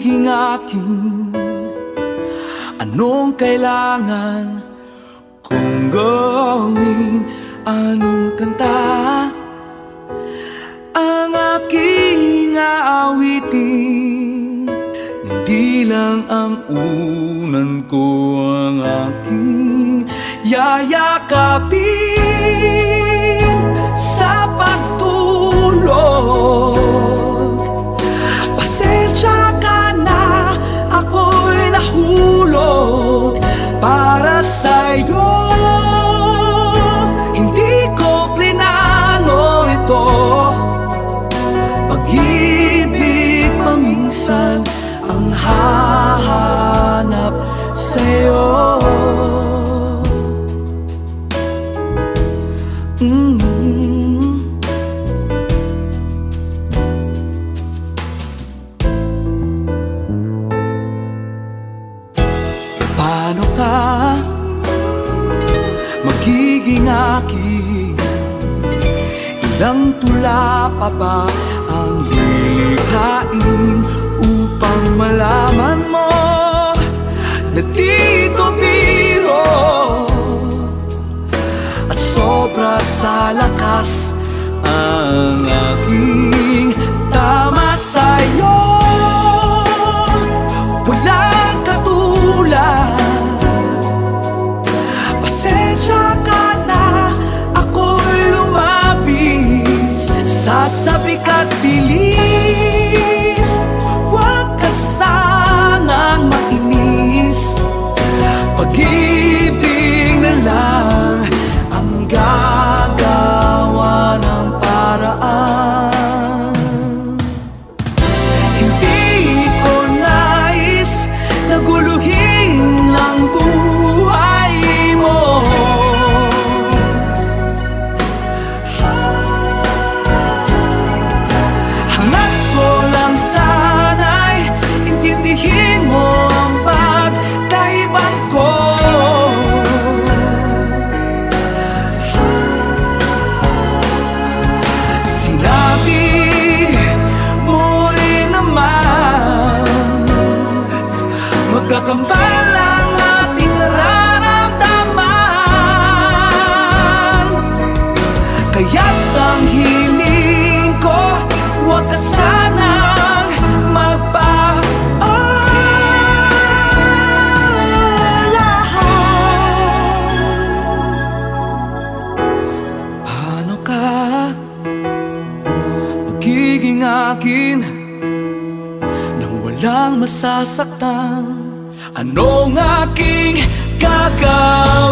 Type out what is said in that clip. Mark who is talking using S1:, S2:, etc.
S1: akin. Anong kailangan kong gawin? Anong kanta? Ang aking aawitin Hindi lang ang unan ko Ang aking yayakapin mm Paano ka magiging? Ilang tula pa ba ang lilikhain upang malaman mo sa lakas ang aking tama sa'yo. Walang katulad Pasensya ka na Ako'y lumabis. Sa sabik at bilis magiging akin Nang walang masasaktan Anong aking gagawin?